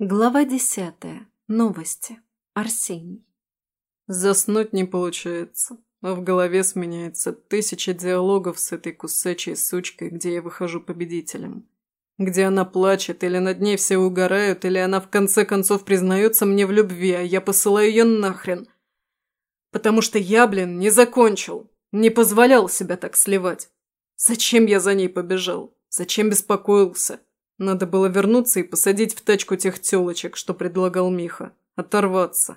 Глава десятая. Новости. Арсений. Заснуть не получается, а в голове сменяется тысяча диалогов с этой кусачей сучкой, где я выхожу победителем. Где она плачет, или над ней все угорают, или она в конце концов признается мне в любви, а я посылаю ее нахрен. Потому что я, блин, не закончил, не позволял себя так сливать. Зачем я за ней побежал? Зачем беспокоился? Надо было вернуться и посадить в тачку тех тёлочек, что предлагал Миха. Оторваться.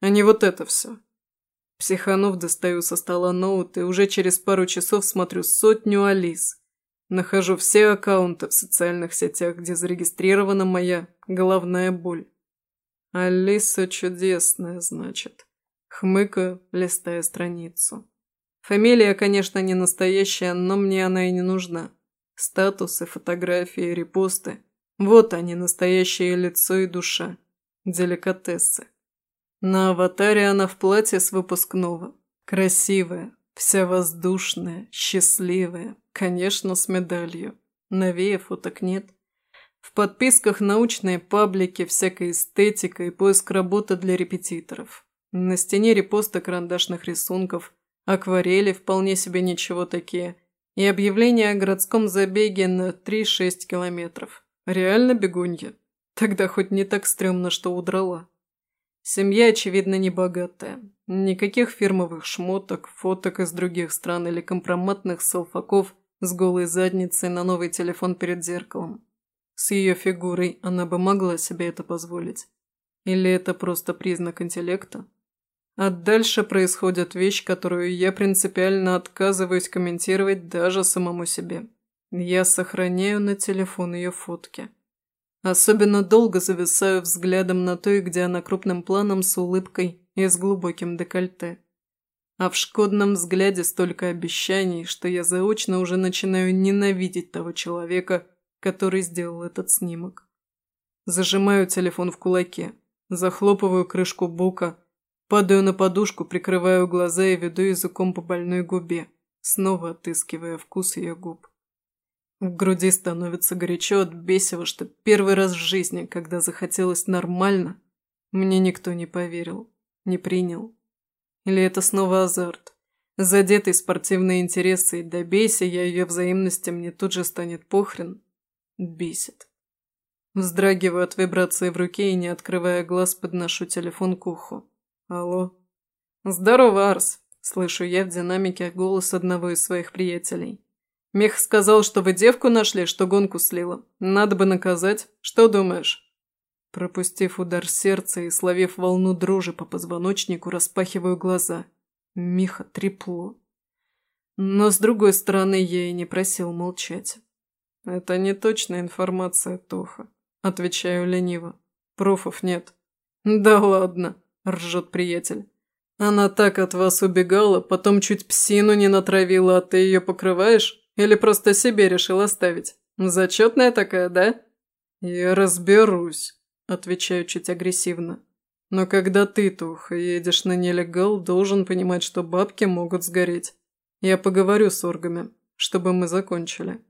А не вот это все. Психанув достаю со стола ноут и уже через пару часов смотрю сотню Алис. Нахожу все аккаунты в социальных сетях, где зарегистрирована моя головная боль. Алиса чудесная, значит. Хмыкаю, листая страницу. Фамилия, конечно, не настоящая, но мне она и не нужна. Статусы, фотографии, репосты. Вот они, настоящее лицо и душа. Деликатесы. На аватаре она в платье с выпускного. Красивая, вся воздушная, счастливая. Конечно, с медалью. Новее фоток нет. В подписках научные паблики, всякая эстетика и поиск работы для репетиторов. На стене репосты карандашных рисунков, акварели вполне себе ничего такие – и объявление о городском забеге на 3-6 километров. Реально бегунья. Тогда хоть не так стрёмно, что удрала. Семья, очевидно, не богатая. Никаких фирмовых шмоток, фоток из других стран или компроматных салфаков с голой задницей на новый телефон перед зеркалом. С ее фигурой она бы могла себе это позволить. Или это просто признак интеллекта? А дальше происходит вещь, которую я принципиально отказываюсь комментировать даже самому себе. Я сохраняю на телефон ее фотки. Особенно долго зависаю взглядом на той, где она крупным планом с улыбкой и с глубоким декольте. А в шкодном взгляде столько обещаний, что я заочно уже начинаю ненавидеть того человека, который сделал этот снимок. Зажимаю телефон в кулаке, захлопываю крышку бука, Падаю на подушку, прикрываю глаза и веду языком по больной губе, снова отыскивая вкус ее губ. В груди становится горячо от бесива, что первый раз в жизни, когда захотелось нормально, мне никто не поверил, не принял. Или это снова азарт? Задетый спортивные интересы, и добейся я ее взаимности, мне тут же станет похрен. Бесит. Вздрагиваю от вибрации в руке и, не открывая глаз, подношу телефон к уху. «Алло». «Здорово, Арс», – слышу я в динамике голос одного из своих приятелей. «Мех сказал, что вы девку нашли, что гонку слила. Надо бы наказать. Что думаешь?» Пропустив удар сердца и словив волну дрожи по позвоночнику, распахиваю глаза. Миха трепло. Но, с другой стороны, я и не просил молчать. «Это не точная информация, Тоха», – отвечаю лениво. «Профов нет». «Да ладно», – ржет приятель. «Она так от вас убегала, потом чуть псину не натравила, а ты ее покрываешь? Или просто себе решил оставить? Зачетная такая, да?» «Я разберусь», – отвечаю чуть агрессивно. «Но когда ты, Туха, едешь на нелегал, должен понимать, что бабки могут сгореть. Я поговорю с оргами, чтобы мы закончили».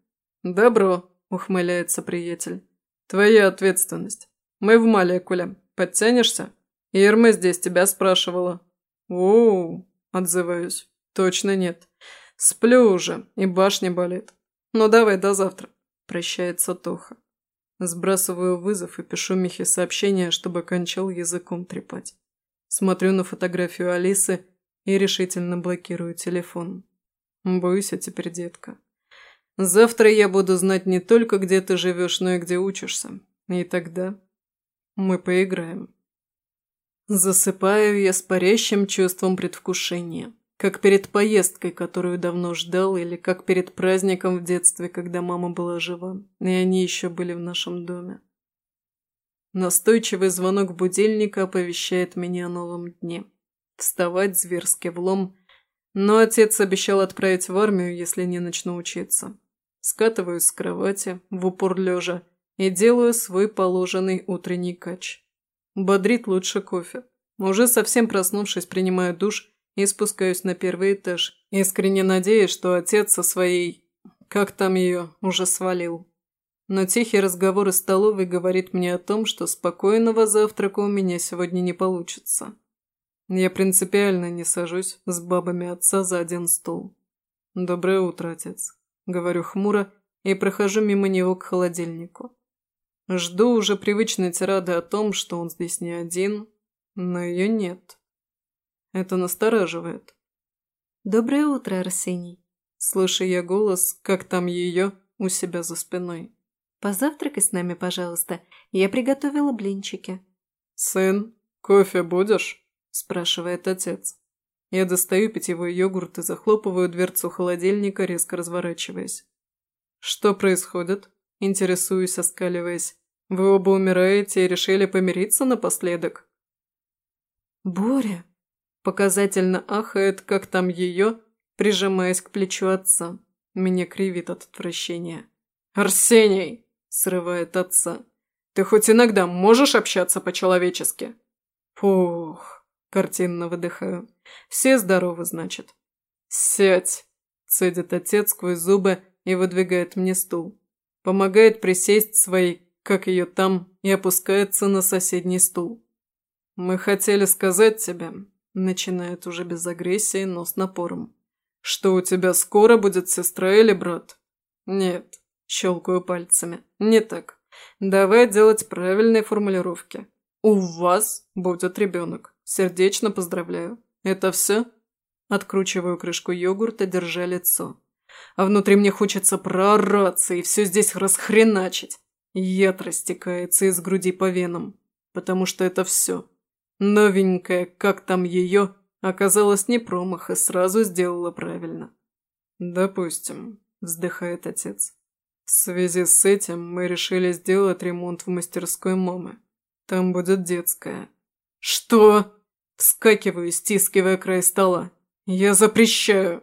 «Добро», – ухмыляется приятель. «Твоя ответственность. Мы в Малекуле. Подтянешься?» «Ирма здесь тебя спрашивала». «Оу», – отзываюсь. «Точно нет. Сплю уже, и башня болит. Ну давай, до завтра», – прощается Тоха. Сбрасываю вызов и пишу Михе сообщение, чтобы кончал языком трепать. Смотрю на фотографию Алисы и решительно блокирую телефон. Боюсь, а теперь детка. Завтра я буду знать не только, где ты живешь, но и где учишься. И тогда мы поиграем. Засыпаю я с парящим чувством предвкушения. Как перед поездкой, которую давно ждал, или как перед праздником в детстве, когда мама была жива, и они еще были в нашем доме. Настойчивый звонок будильника оповещает меня о новом дне. Вставать зверски влом, но отец обещал отправить в армию, если не начну учиться. Скатываюсь с кровати, в упор лежа, и делаю свой положенный утренний кач. Бодрит лучше кофе. Уже совсем проснувшись, принимаю душ и спускаюсь на первый этаж, искренне надеясь, что отец со своей... как там ее, уже свалил. но тихий разговор из столовой говорит мне о том, что спокойного завтрака у меня сегодня не получится. Я принципиально не сажусь с бабами отца за один стол. «Доброе утро, отец», — говорю хмуро и прохожу мимо него к холодильнику. Жду уже привычной тирады о том, что он здесь не один, но ее нет. Это настораживает. «Доброе утро, Арсений!» Слышу я голос, как там ее у себя за спиной. «Позавтракай с нами, пожалуйста. Я приготовила блинчики». «Сын, кофе будешь?» – спрашивает отец. Я достаю питьевой йогурт и захлопываю дверцу холодильника, резко разворачиваясь. «Что происходит?» – интересуюсь, оскаливаясь. «Вы оба умираете и решили помириться напоследок?» «Боря!» – показательно ахает, как там ее, прижимаясь к плечу отца. Меня кривит от отвращения. «Арсений!» – срывает отца. «Ты хоть иногда можешь общаться по-человечески?» «Фух!» Картинно выдыхаю. Все здоровы, значит. «Сядь!» – цедит отец сквозь зубы и выдвигает мне стул. Помогает присесть своей, как ее там, и опускается на соседний стул. «Мы хотели сказать тебе», – начинает уже без агрессии, но с напором, «что у тебя скоро будет сестра или брат?» «Нет», – щелкаю пальцами, – «не так. Давай делать правильные формулировки. У вас будет ребенок». Сердечно поздравляю. Это все? Откручиваю крышку йогурта, держа лицо. А внутри мне хочется проораться и все здесь расхреначить. Яд растекается из груди по венам. Потому что это все. Новенькая, как там ее, оказалась не промах и сразу сделала правильно. «Допустим», – вздыхает отец. «В связи с этим мы решили сделать ремонт в мастерской мамы. Там будет детская. «Что?» Вскакиваю, стискивая край стола. «Я запрещаю!»